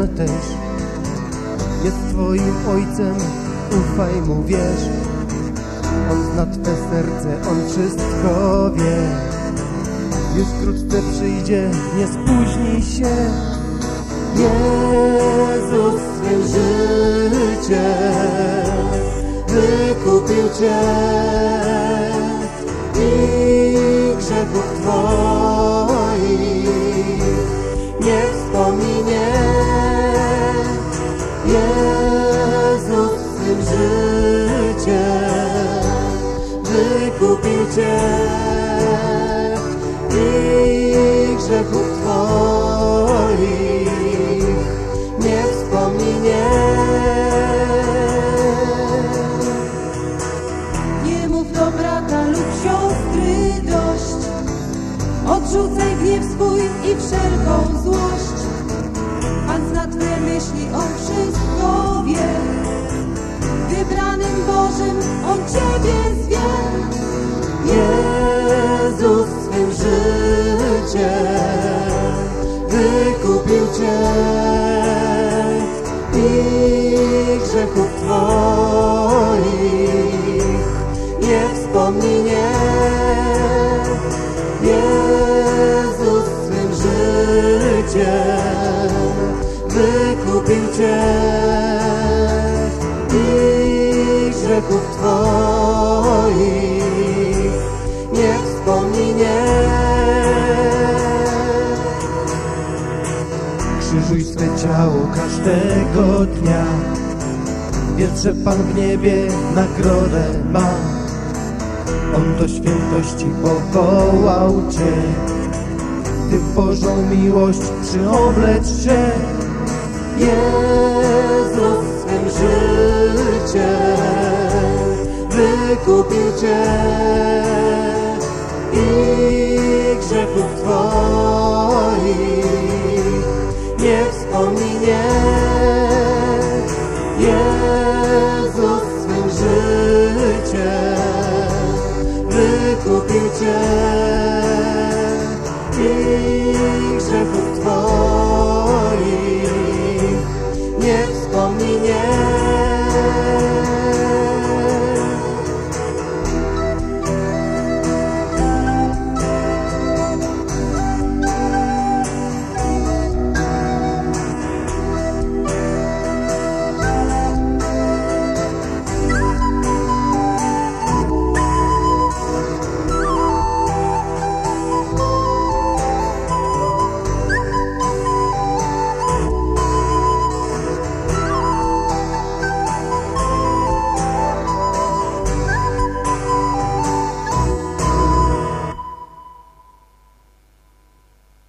On też jest Twoim Ojcem, ufaj Mu, wierz. On zna Twe serce, On wszystko wie. Już wkrótce przyjdzie, nie spóźnij się. Jezus swym życiem wykupił Cię i grzechów Twoich Jezus swym życiem wykupił Cię i grzechów Twoich nie wspominie. Nie mów do brata lub siostry dość. Odrzucaj gniew swój i wszelką złość. Ciebie zwie. Jezus swym życiem wykupił Cię i grzechów Twoich nie wspomnienie. Jezus swym życiem wykupił Cię grzechów Twoich nie wspomnienie. Krzyżuj swe ciało każdego dnia. Wiedz, że Pan w niebie nagrodę ma. On do świętości powołał Cię. Ty w Bożą miłość przyobleć się. Jezus swym życiem wykupił Cię i grzechów Twoich nie wspominie. Jezus swym życiem wykupił Cię i grzechów Twoich nie wspominie.